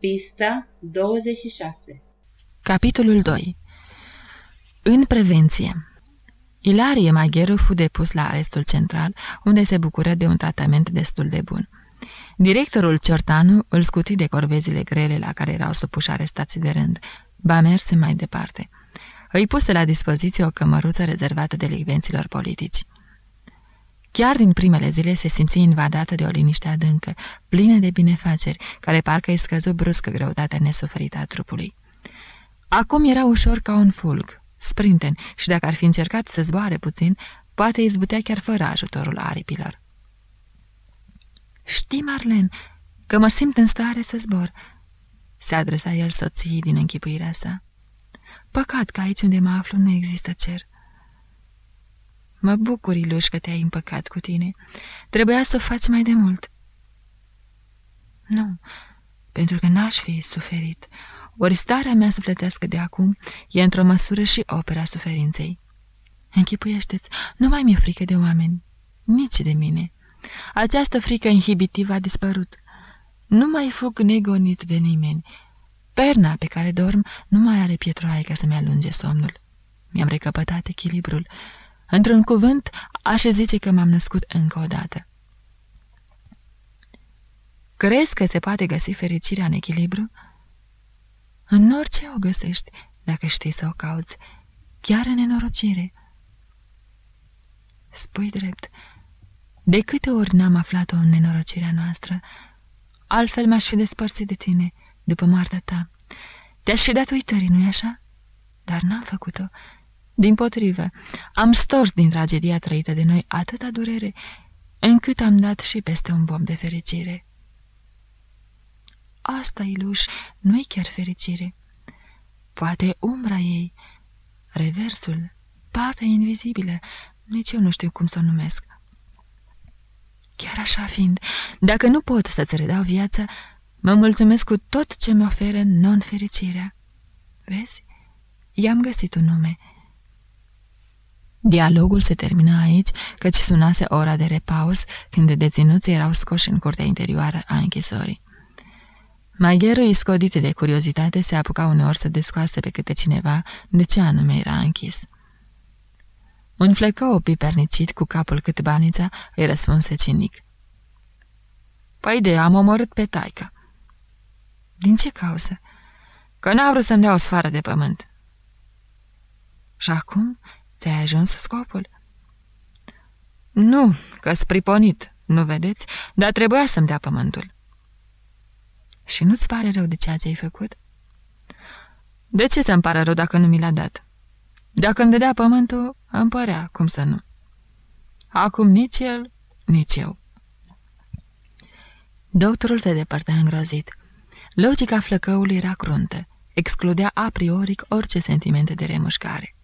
Pista 26 Capitolul 2 În prevenție Ilarie Magheru fu depus la arestul central, unde se bucură de un tratament destul de bun. Directorul Ciortanu îl scuti de corvezile grele la care erau supuși arestații de rând, ba merse mai departe. Îi puse la dispoziție o cămăruță rezervată delicvenților politici. Chiar din primele zile se simți invadată de o liniște adâncă, plină de binefaceri, care parcă îi scăzu bruscă greutatea nesuferită a trupului. Acum era ușor ca un fulg, sprinten, și dacă ar fi încercat să zboare puțin, poate izbutea chiar fără ajutorul aripilor. Știi, Marlen, că mă simt în stare să zbor," se adresa el soției din închipuirea sa. Păcat că aici unde mă aflu nu există cer." Mă bucur, Iluș, că te-ai împăcat cu tine. Trebuia să o faci mai de mult." Nu, pentru că n-aș fi suferit. Ori starea mea sufletească de acum e într-o măsură și opera suferinței. Închipuiește-ți, nu mai mi-e frică de oameni, nici de mine. Această frică inhibitivă a dispărut. Nu mai fug negonit de nimeni. Perna pe care dorm nu mai are pietroaie ca să-mi alunge somnul. Mi-am recăpătat echilibrul. Într-un cuvânt, aș zice că m-am născut încă o dată. Crezi că se poate găsi fericirea în echilibru? În orice o găsești, dacă știi să o cauți, chiar în nenorocire. Spui drept, de câte ori n-am aflat-o în nenorocirea noastră, altfel m-aș fi despărțit de tine după moartea ta. Te-aș fi dat uitării, nu-i așa? Dar n-am făcut-o. Din potrivă, am stors din tragedia trăită de noi atâta durere, încât am dat și peste un bom de fericire. Asta, Iluș, nu-i chiar fericire. Poate umbra ei, reversul, partea invizibilă, nici eu nu știu cum să o numesc. Chiar așa fiind, dacă nu pot să-ți redau viața, mă mulțumesc cu tot ce mi oferă non-fericirea. Vezi? I-am găsit un nume. Dialogul se termină aici, căci sunase ora de repaus, când deținuții erau scoși în curtea interioară a închisorii. Magheru, iscodit de curiozitate, se apuca uneori să descoase pe câte cineva de ce anume era închis. Un flecău pipernicit cu capul cât banița îi răspunse cinic. Păi de am omorât pe taica. Din ce cauză? Că n-a vrut să-mi dea o sfară de pământ. Și acum ți-ai ajuns scopul? Nu, că spriponit, nu vedeți, dar trebuia să-mi dea pământul. Și nu-ți pare rău de ceea ce ai făcut? De ce să-mi pare rău dacă nu mi l-a dat? Dacă îmi dădea pământul, îmi părea, cum să nu. Acum nici el, nici eu. Doctorul se depărta îngrozit. Logica flăcăului era cruntă, excludea a priori orice sentimente de remușcare.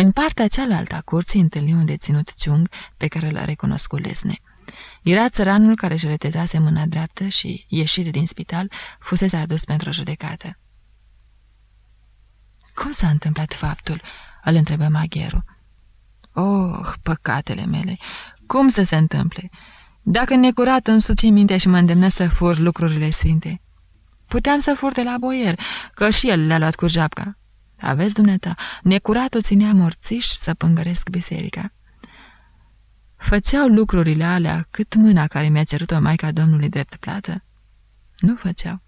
În partea cealaltă a curții întâlni un deținut ciung pe care l-a recunoscut lesne. Era țăranul care își retezase mâna dreaptă și, ieșit din spital, fusese adus pentru o judecată. Cum s-a întâmplat faptul?" îl întrebă magherul. Oh, păcatele mele! Cum să se întâmple? Dacă necurat însuți minte și mă îndemnă să fur lucrurile sfinte. Puteam să fur de la boier, că și el le-a luat cu japca. Aveți, dumneata, necuratul ținea morțiș să pângăresc biserica. Făceau lucrurile alea cât mâna care mi-a cerut-o Maica Domnului drept plată? Nu făceau.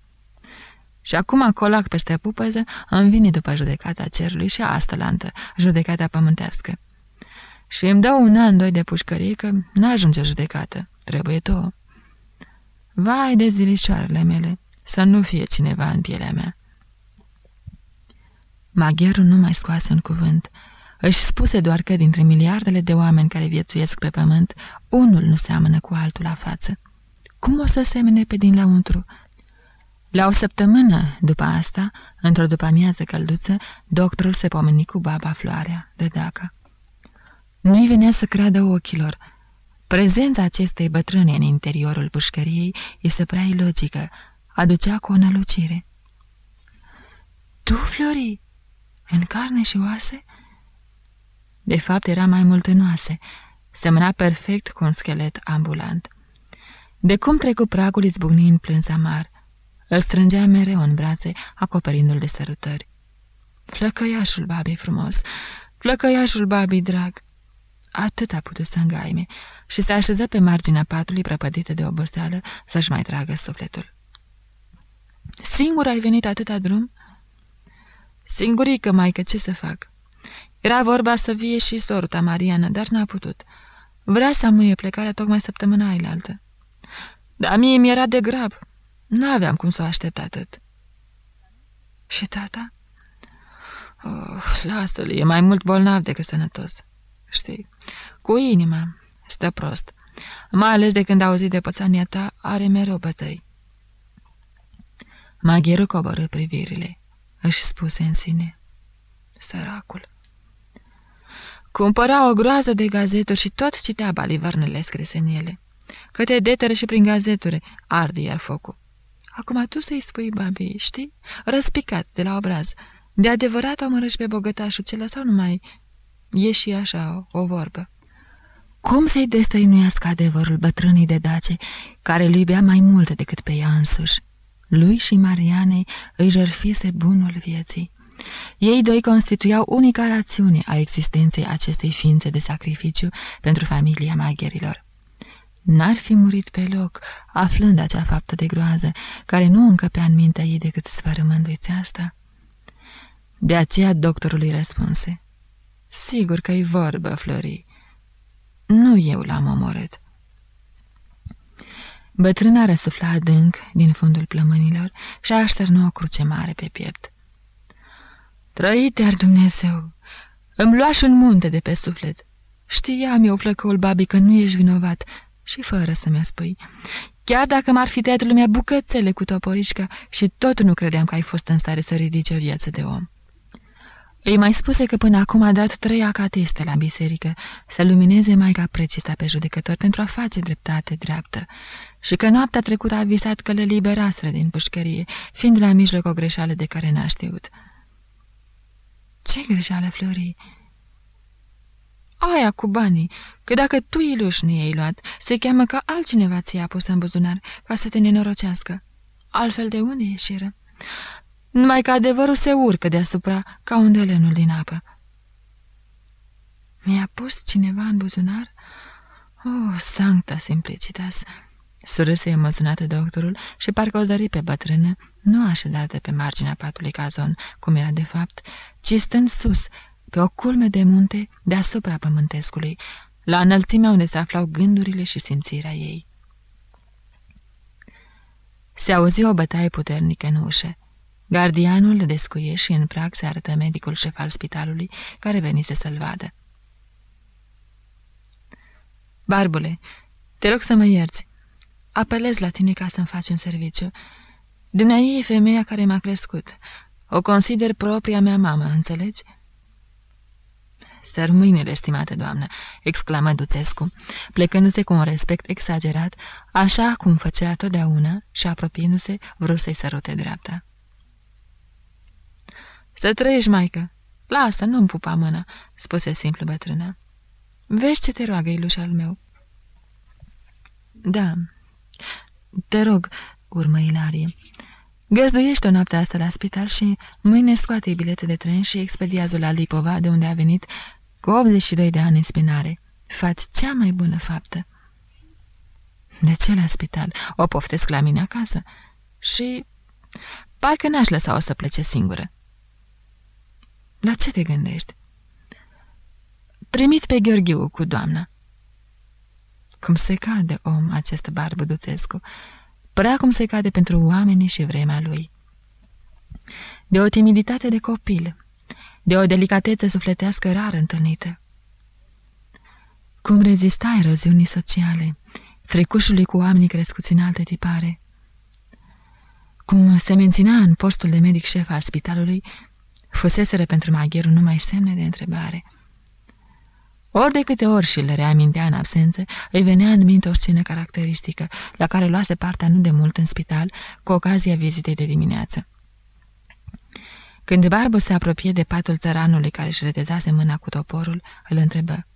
Și acum colac peste pupăză îmi vine după judecata cerului și asta lantă, judecata pământească. Și îmi dau un an, doi de pușcărie că n-ajunge judecată, trebuie două. Vai de zilișoarele mele, să nu fie cineva în pielea mea. Magherul nu mai scoase un cuvânt. Își spuse doar că dintre miliardele de oameni care viețuiesc pe pământ, unul nu seamănă cu altul la față. Cum o să semene pe din lăuntru? La o săptămână după asta, într-o după-amiază călduță, doctorul se pomeni cu baba Floarea de Daca. Nu-i venea să creadă ochilor. Prezența acestei bătrâne în interiorul pușcăriei este prea ilogică, aducea cu o nălucire. Tu, Flori, în carne și oase?" De fapt, era mai mult în oase. Semăna perfect cu un schelet ambulant. De cum trecu pragul izbucni în plâns amar. Îl strângea mereu în brațe, acoperindu-l de sărutări. Flăcăiașul babii frumos, flăcăiașul babii drag. Atât a putut să îngaime și se așeză pe marginea patului prăpădită de oboseală să-și mai tragă sufletul. Singur ai venit atâta drum?" Singurică, maică, ce să fac?" Era vorba să vie și sorta Mariana, dar n-a putut. Vrea să amuie plecarea tocmai săptămâna ailaltă. Dar mie mi-era de grab. Nu aveam cum să o aștept atât. Și tata? Oh, lasă-l, e mai mult bolnav decât sănătos. Știi, cu inima, stă prost. Mai ales de când a auzit de pățania ta, are mereu bătăi. Magheru coborâ privirile. Își spuse în sine. Săracul. Cumpăra o groază de gazeturi și tot citea balivărnele scrise în ele. Câte detere și prin gazeturi arde iar focul. Acum tu să-i spui, babi, știi? Răspicat de la obraz. De adevărat o mărăși pe bogătașul cel sau numai e și așa o, o vorbă? Cum să-i destăinuiască adevărul bătrânii de dace, care îl iubea mai mult decât pe ea însuși? Lui și Marianei îi jerfise bunul vieții. Ei doi constituiau unica rațiune a existenței acestei ființe de sacrificiu pentru familia magherilor. N-ar fi murit pe loc, aflând acea faptă de groază, care nu încăpea în mintea ei decât sfărâmânduiți asta? De aceea doctorul îi răspunse. Sigur că-i vorbă, Flori. Nu eu l-am omorât. Bătrâna răsufla adânc din fundul plămânilor și așternă o cruce mare pe piept. Trăite ar Dumnezeu! Îmi luași un munte de pe suflet. Știam eu, flăcăul babi, că nu ești vinovat și fără să-mi spui. Chiar dacă m-ar fi tăiat lumea bucățele cu toporișca și tot nu credeam că ai fost în stare să ridice o viață de om. Îi mai spuse că până acum a dat trei acatiste la biserică să lumineze Maica Precista pe judecător pentru a face dreptate dreaptă și că noaptea trecută a visat că le liberaseră din pușcărie, fiind la mijloc o greșeală de care n-a știut. Ce greșeală, Flori? Aia cu banii, că dacă tu iluși nu i-ai luat, se cheamă că altcineva ți-a pus în buzunar ca să te nenorocească. Altfel de unde ieșiră? Numai că adevărul se urcă deasupra ca un delenul din apă. Mi-a pus cineva în buzunar? Oh, sancta simplicitas! Surâse emoționată doctorul și parcă o zări pe bătrână, nu așezată pe marginea patului cazon, cum era de fapt, ci stând sus, pe o culme de munte deasupra pământescului, la înălțimea unde se aflau gândurile și simțirea ei. Se auzi o bătaie puternică în ușă. Gardianul descuie și în prag se arătă medicul șef al spitalului, care venise să-l vadă. Barbule, te rog să mă ierți. Apelez la tine ca să-mi faci un serviciu. Dumnezeu e femeia care m-a crescut. O consider propria mea mamă, înțelegi?" Săr mâinile, estimată doamnă!" exclamă Duțescu, plecându-se cu un respect exagerat, așa cum făcea totdeauna și apropiindu-se, vrut să-i sărute dreapta. Să trăiești, maică! Lasă, nu-mi pupa mâna!" spuse simplu bătrâna. Vezi ce te roagă, iluș al meu." Da, te rog," urmă Ilarie. Găzduiește o noapte asta la spital și mâine scoate bilete de tren și expediază la Lipova, de unde a venit cu 82 de ani în spinare. Faci cea mai bună faptă. De ce la spital? O poftesc la mine acasă. Și parcă n-aș lăsa-o să plece singură. La ce te gândești? Trimit pe Gheorghiu cu doamna. Cum se cade om acest barbă duțescu, părea cum se cade pentru oamenii și vremea lui. De o timiditate de copil, de o delicatețe sufletească rar întâlnită. Cum rezista eroziunii sociale, frecușului cu oamenii crescuți în alte tipare. Cum se menținea în postul de medic șef al spitalului, fuseseră pentru magherul numai semne de întrebare. Ori de câte ori și le reamintea în absență, îi venea în minte o scenă caracteristică, la care luase partea nu de mult în spital, cu ocazia vizitei de dimineață. Când Barbu se apropie de patul țăranului care își retezase mâna cu toporul, îl întrebă.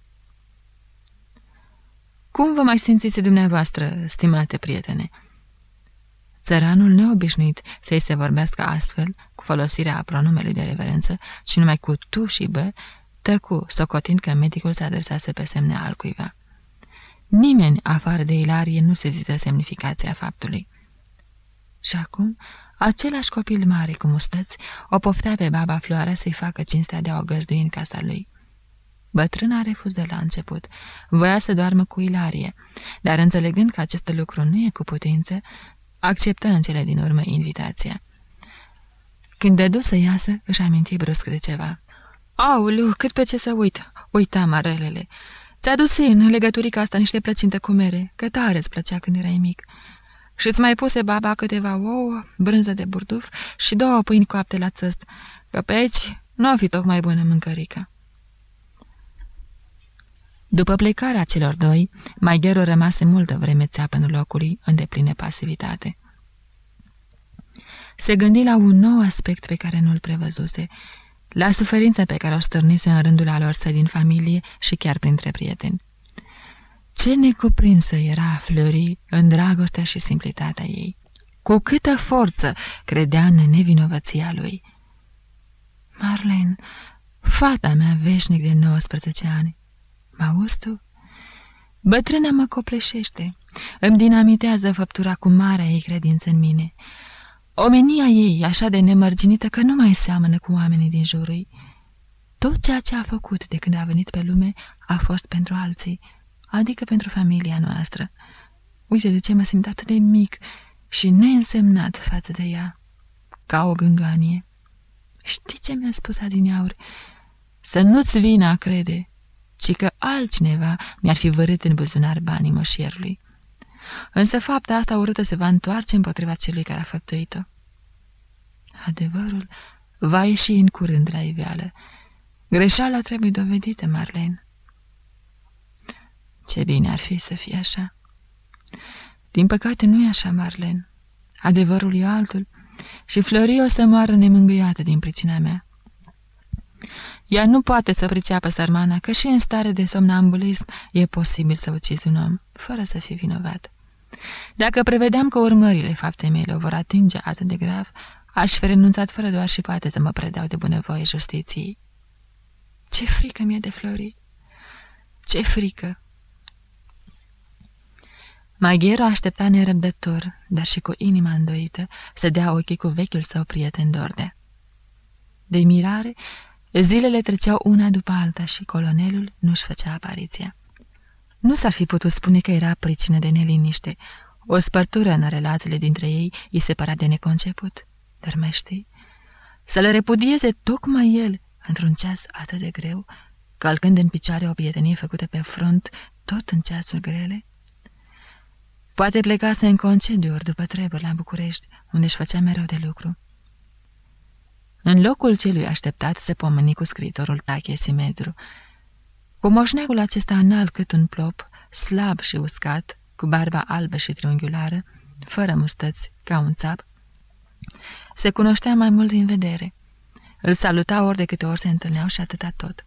Cum vă mai simțiți dumneavoastră, stimate prietene?" Țăranul neobișnuit să-i se vorbească astfel, cu folosirea pronumelui de reverență, ci numai cu tu și bă, tăcu, socotind că medicul se adresase pe semne al cuiva. Nimeni, afară de Ilarie, nu se zită semnificația faptului. Și acum, același copil mare cu mustăți o poftea pe baba Floara să-i facă cinstea de a o găzdui în casa lui. Bătrâna refuză la început. Voia să doarmă cu Ilarie, dar înțelegând că acest lucru nu e cu putință, acceptă în cele din urmă invitația. Când de dus să iasă, își aminti brusc de ceva. Aulu, cât pe ce să uit! Uita, marelele! Ți-a dus în legăturica asta niște plăcinte cu mere, că tare îți plăcea când erai mic. Și-ți mai puse baba câteva ouă, brânză de burduf și două pâini coapte la țăst, că pe aici nu o fi tocmai bună mâncărică. După plecarea celor doi, Maigheru rămase multă vreme țeapă locului, în depline pasivitate. Se gândi la un nou aspect pe care nu-l prevăzuse, la suferința pe care o stârnise în rândul alor săi din familie și chiar printre prieteni. Ce necuprinsă era Flori în dragostea și simplitatea ei. Cu câtă forță credea în nevinovăția lui. Marlene, fata mea veșnic de 19 ani, mă auzi tu? Bătrâna mă copleșește, îmi dinamitează făptura cu marea ei credință în mine. Omenia ei e așa de nemărginită că nu mai seamănă cu oamenii din jurul Tot ceea ce a făcut de când a venit pe lume a fost pentru alții, adică pentru familia noastră. Uite de ce mă simt atât de mic și neînsemnat față de ea, ca o gânganie. Știi ce mi-a spus adineauri? Să nu-ți vină a crede, ci că altcineva mi-ar fi vărât în buzunar banii moșierului. Însă fapta asta urâtă se va întoarce împotriva celui care a făptuit-o. Adevărul va ieși în curând la iveală. Greșeala trebuie dovedită, Marlene. Ce bine ar fi să fie așa. Din păcate nu e așa, Marlen. Adevărul e altul și Flori o să moară nemângâiată din pricina mea. Ea nu poate să priceapă sărmana că și în stare de somnambulism e posibil să ucizi un om, fără să fii vinovat. Dacă prevedeam că urmările faptei mele o vor atinge atât de grav, aș fi renunțat fără doar și poate să mă predau de bunăvoie justiției. Ce frică mi-e de Flori! Ce frică! Maghiero aștepta nerăbdător, dar și cu inima îndoită, să dea ochii cu vechiul său prieten Dorde. De mirare, zilele treceau una după alta și colonelul nu-și făcea apariția. Nu s-ar fi putut spune că era pricină de neliniște. O spărtură în relațiile dintre ei îi se părea de neconceput. Dar mai știi? Să le repudieze tocmai el, într-un ceas atât de greu, calcând în picioare o prietenie făcută pe front, tot în ceasuri grele? Poate plecase în concediuri după treburi la București, unde își făcea mereu de lucru. În locul celui așteptat se pomeni cu scriitorul Tache Simedru. Cu moșneagul acesta înalt cât un plop, slab și uscat, cu barba albă și triunghiulară, fără mustăți, ca un țap, se cunoștea mai mult din vedere. Îl saluta ori de câte ori se întâlneau și atâta tot.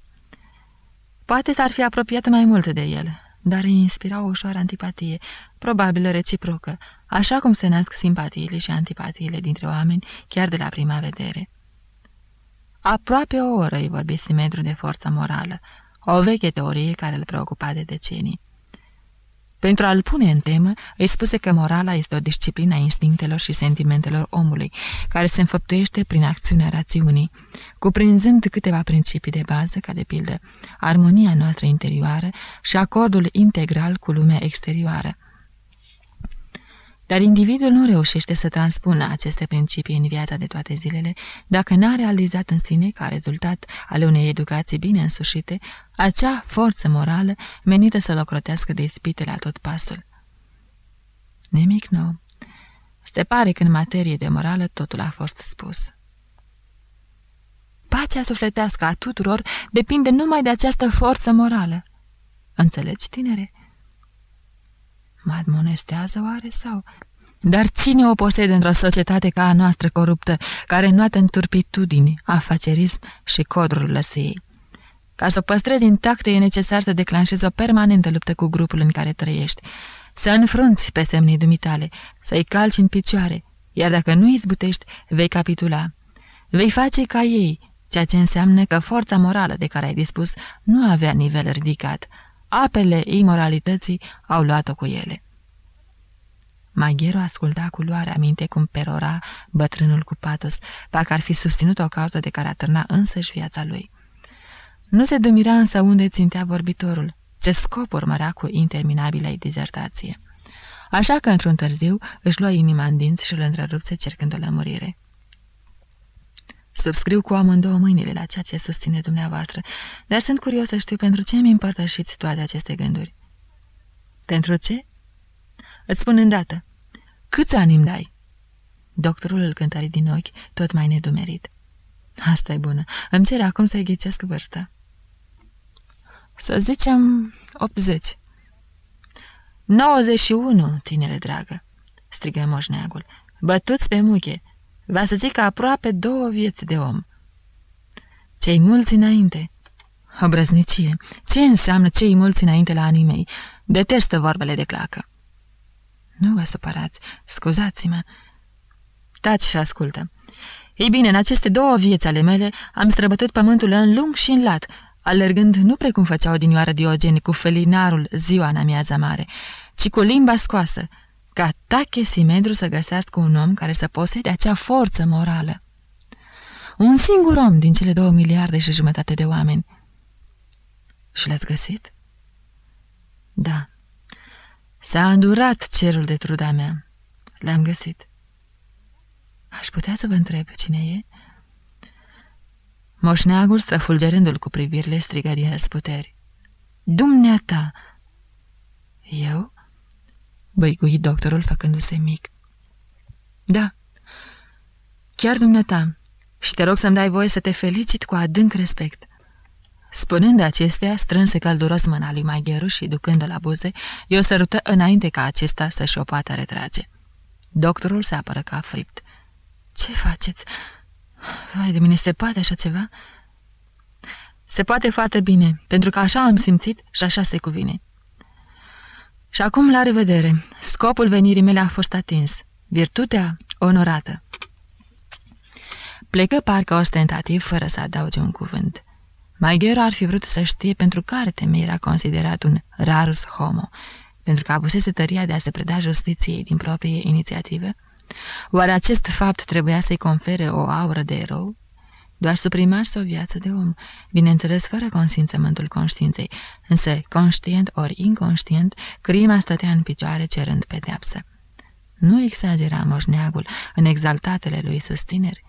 Poate s-ar fi apropiat mai mult de el, dar îi inspira o ușoară antipatie, probabil reciprocă, așa cum se nasc simpatiile și antipatiile dintre oameni chiar de la prima vedere. Aproape o oră îi vorbi Simedru de forța morală, o veche teorie care îl preocupa de decenii. Pentru a-l pune în temă, îi spuse că morala este o disciplină a instinctelor și sentimentelor omului, care se înfăptuiește prin acțiunea rațiunii, cuprinzând câteva principii de bază, ca de pildă armonia noastră interioară și acordul integral cu lumea exterioară. Dar individul nu reușește să transpună aceste principii în viața de toate zilele dacă n-a realizat în sine, ca rezultat ale unei educații bine însușite, acea forță morală menită să-l ocrotească de ispite la tot pasul. Nimic nou. Se pare că în materie de morală totul a fost spus. Pacea sufletească a tuturor depinde numai de această forță morală. Înțelegi, tinere? Mă admonestează oare sau... Dar cine o posede într-o societate ca a noastră coruptă, care înoată în turpitudini, afacerism și codrul lăsei? Ca să o păstrezi intactă e necesar să declanșezi o permanentă luptă cu grupul în care trăiești, să înfrunți pe semnii dumitale, să-i calci în picioare, iar dacă nu izbutești, vei capitula. Vei face ca ei, ceea ce înseamnă că forța morală de care ai dispus nu avea nivel ridicat. Apele imoralității au luat-o cu ele. Maghiero asculta cu luare aminte cum perora bătrânul cu patos, parcă ar fi susținut o cauză de care atârna însăși viața lui. Nu se dumira însă unde țintea vorbitorul, ce scop urmărea cu interminabilă dizertație. Așa că, într-un târziu, își lua inima în dinți și îl întrerupse cercând o lămurire. Subscriu cu amândouă mâinile la ceea ce susține dumneavoastră, dar sunt curios să știu pentru ce mi împărtășiți toate aceste gânduri. Pentru ce? Îți spun îndată. Câți ani îmi dai? Doctorul îl cântări din ochi, tot mai nedumerit. asta e bună. Îmi cere acum să-i ghicesc vârsta. Să zicem 80. 91, tinere dragă, strigă moșneagul. Bătuți pe muche. Va să zic aproape două vieți de om. Cei mulți înainte. Obrăznicie. Ce înseamnă cei mulți înainte la anii mei? Detestă vorbele de clacă. Nu vă supărați, scuzați-mă. Taci și ascultă. Ei bine, în aceste două vieți ale mele am străbătut pământul în lung și în lat, alergând nu precum făcea odinioară Diogeni cu felinarul ziua în amiaza mare, ci cu limba scoasă, ca Tache Simedru să găsească un om care să posede acea forță morală. Un singur om din cele două miliarde și jumătate de oameni. Și l-ați găsit? Da. S-a îndurat cerul de truda mea. L-am găsit. Aș putea să vă întreb cine e? Moșneagul, străfulgerându-l cu privirile, striga din răsputeri. Dumneata! Eu? Băigui doctorul făcându-se mic. Da, chiar dumneata, și te rog să-mi dai voie să te felicit cu adânc respect. Spunând acestea, strânse călduros mâna lui Magheru și, ducând-o la buze, eu sărută înainte ca acesta să-și o poată retrage. Doctorul se apără ca fript. Ce faceți?" Vai de mine, se poate așa ceva?" Se poate foarte bine, pentru că așa am simțit și așa se cuvine." Și acum, la revedere, scopul venirii mele a fost atins, virtutea onorată." Plecă parcă ostentativ, fără să adauge un cuvânt. Maghero ar fi vrut să știe pentru care temei era considerat un rarus homo, pentru că abusese tăria de a se preda justiției din proprie inițiative? Oare acest fapt trebuia să-i confere o aură de erou? Doar suprimași o viață de om, bineînțeles fără consimțământul conștiinței, însă, conștient ori inconștient, crima stătea în picioare cerând pedeapsă. Nu exagera moșneagul în exaltatele lui susțineri.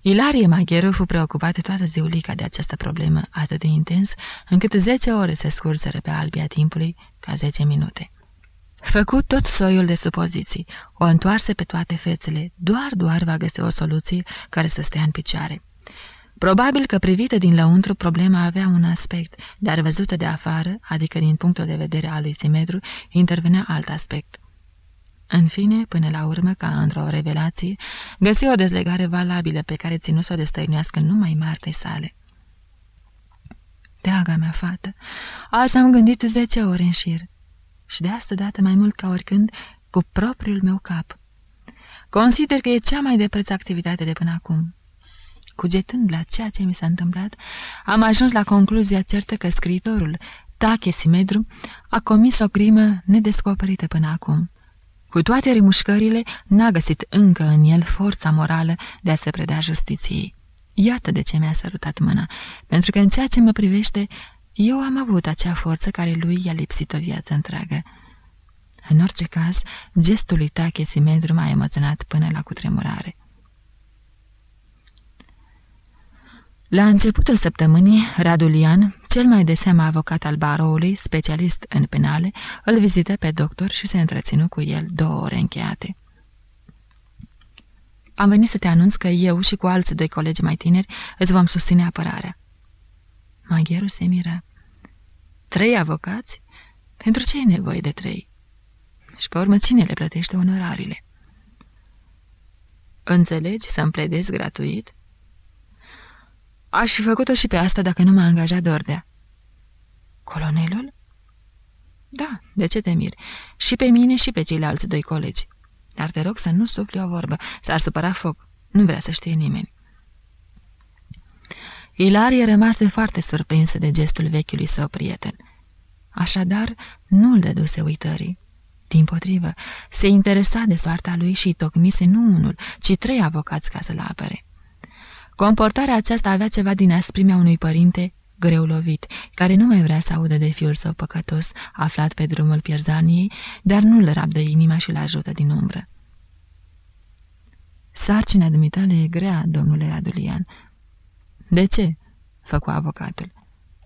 Ilarie Magheru fu preocupată toată ziulica de această problemă atât de intens, încât zece ore se scurseră pe albia timpului ca zece minute. Făcut tot soiul de supoziții, o întoarse pe toate fețele, doar, doar va găsi o soluție care să stea în picioare. Probabil că privită din lăuntru problema avea un aspect, dar văzută de afară, adică din punctul de vedere al lui Simetru, intervenea alt aspect. În fine, până la urmă, ca într-o revelație, găsi o dezlegare valabilă pe care ținu să o destăinuiască numai Martei sale. Draga mea fată, azi am gândit zece ore în șir și de asta dată mai mult ca oricând cu propriul meu cap. Consider că e cea mai de preț activitate de până acum. Cugetând la ceea ce mi s-a întâmplat, am ajuns la concluzia certă că scriitorul, Tache Simedru, a comis o crimă nedescoperită până acum. Cu toate remușcările, n-a găsit încă în el forța morală de a se preda justiției. Iată de ce mi-a sărutat mâna, pentru că în ceea ce mă privește, eu am avut acea forță care lui i-a lipsit o viață întreagă. În orice caz, gestul lui Tache Simedru m-a emoționat până la cutremurare. La începutul săptămânii, Radulian, cel mai de seamă avocat al baroului, specialist în penale, îl vizită pe doctor și se întreținu cu el două ore încheiate. Am venit să te anunț că eu și cu alți doi colegi mai tineri îți vom susține apărarea. Magheru se miră. Trei avocați? Pentru ce e nevoie de trei? Și pe urmă cine le plătește onorarile? Înțelegi să-mi pledezi gratuit? Aș fi făcut-o și pe asta dacă nu m-a angajat Dordea. Colonelul? Da, de ce te miri? Și pe mine și pe ceilalți doi colegi. Dar te rog să nu sufli o vorbă, s-ar supăra foc. Nu vrea să știe nimeni. Ilarie rămase foarte surprinsă de gestul vechiului său prieten. Așadar, nu îl dăduse uitării. Din potrivă, se interesa de soarta lui și tocmise nu unul, ci trei avocați ca să-l apere. Comportarea aceasta avea ceva din asprimea unui părinte greu lovit, care nu mai vrea să audă de fiul său păcătos, aflat pe drumul pierzaniei, dar nu-l rabdă inima și-l ajută din umbră. Sarcina dumitale e grea, domnule Radulian. De ce? făcu avocatul.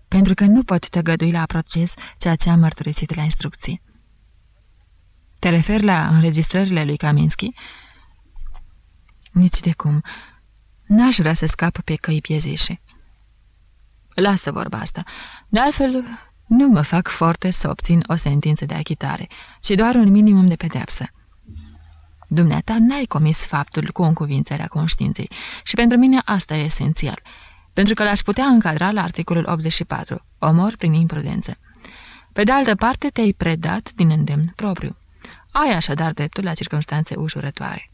Pentru că nu pot tăgădui la proces ceea ce am mărturisit la instrucții. Te referi la înregistrările lui Kaminski? Nici de cum. N-aș vrea să scap pe căi piezișe. Lasă vorba asta. De altfel, nu mă fac foarte să obțin o sentință de achitare, ci doar un minimum de pedeapsă. Dumneata n-ai comis faptul cu încuvințarea conștiinței și pentru mine asta e esențial, pentru că l-aș putea încadra la articolul 84, omor prin imprudență. Pe de altă parte, te-ai predat din îndemn propriu. Ai așadar dreptul la circunstanțe ușurătoare.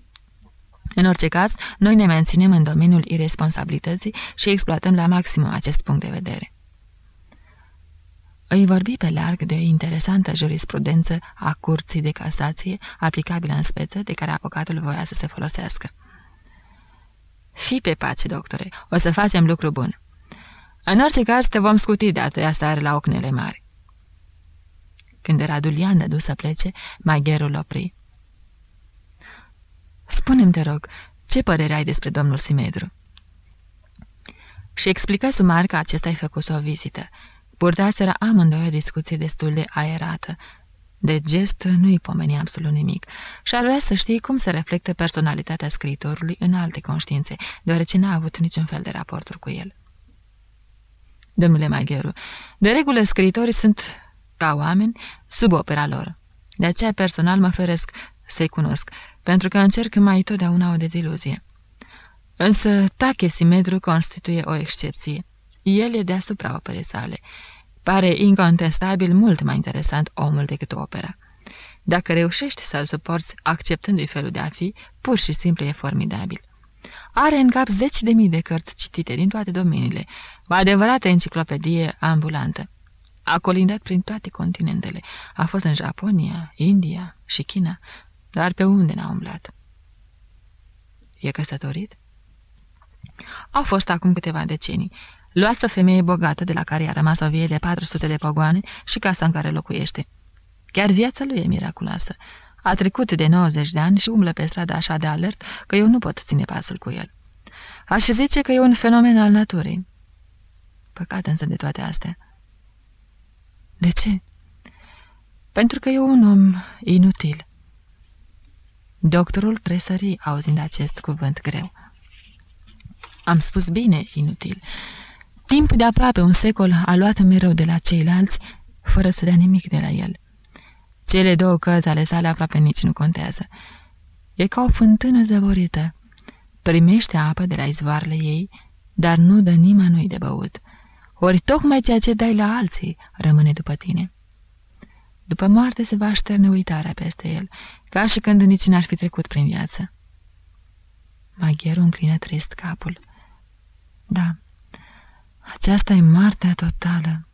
În orice caz, noi ne menținem în domeniul irresponsabilității și exploatăm la maximum acest punct de vedere. Îi vorbi pe larg de o interesantă jurisprudență a curții de casație aplicabilă în speță de care avocatul voia să se folosească. Fii pe pace, doctore, o să facem lucru bun. În orice caz te vom scuti de atâia stare la ocnele mari. Când era Dulian de dus să plece, magherul opri. Spune-mi, te rog, ce părere ai despre domnul Simedru?" Și explică sumar că acesta i făcut o vizită. Purtaseră amândoi o discuție destul de aerată. De gest nu-i pomeni absolut nimic și ar vrea să știe cum se reflectă personalitatea scriitorului în alte conștiințe, deoarece n-a avut niciun fel de raporturi cu el. Domnule Magheru, de regulă scriitorii sunt, ca oameni, sub opera lor. De aceea personal mă feresc să-i cunosc, pentru că încerc mai totdeauna o deziluzie. Însă Tache Simedru constituie o excepție. El e deasupra operei sale. Pare incontestabil mult mai interesant omul decât opera. Dacă reușești să-l suporți acceptându-i felul de a fi, pur și simplu e formidabil. Are în cap zeci de mii de cărți citite din toate domeniile, o adevărată enciclopedie ambulantă. A colindat prin toate continentele. A fost în Japonia, India și China, dar pe unde n-a umblat? E căsătorit? A fost acum câteva decenii. Luase o femeie bogată de la care i-a rămas o vie de 400 de pogoane și casa în care locuiește. Chiar viața lui e miraculoasă. A trecut de 90 de ani și umblă pe stradă așa de alert că eu nu pot ține pasul cu el. Aș zice că e un fenomen al naturii. Păcat însă de toate astea. De ce? Pentru că e un om inutil. Doctorul tresări auzind acest cuvânt greu. Am spus bine, inutil. Timp de aproape un secol a luat mereu de la ceilalți, fără să dea nimic de la el. Cele două cărți ale sale aproape nici nu contează. E ca o fântână zăvorită. Primește apă de la izvoarele ei, dar nu dă nimănui de băut. Ori tocmai ceea ce dai la alții rămâne după tine. După moarte se va așterne uitarea peste el, ca și când nici n-ar fi trecut prin viață. Magheru înclină trist capul. Da, aceasta e moartea totală.